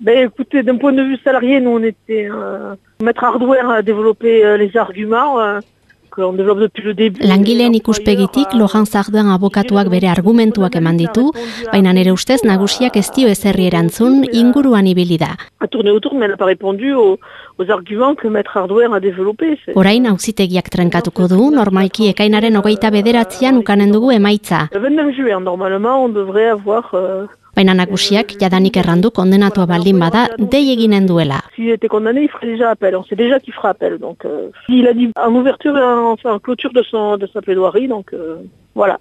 Ben, écoutez, d'un point de vue salarié, nous on était euh, maître hardware à développer euh, les arguments euh, développe depuis le début. Langileen ikuspegitik Lohan Zardoan abokatuak bere argumentuak eman ditu, baina nere ustez nagusiak ez dio ezerri erantzun inguruan ibili da. A tourné autour, mais elle n'a pas répondu aux, aux arguments que maître hardware a développé. C'est- Orain auzitegiak trenkatuko du, normalki ekainaren hogeita bederatzean ukanen dugu emaitza. Le 29 juin, normalement, on devrait avoir... euh, Baina nagusiak jadanik errandu kondenatua baldin bada dei eginen duela. S'il était condamné, il ferait déjà appel. On sait déjà qu'il fera appel. Donc, euh, il a dit en ouverture en, en clôture de, son, de sa plaidoirie. Donc, euh, voilà.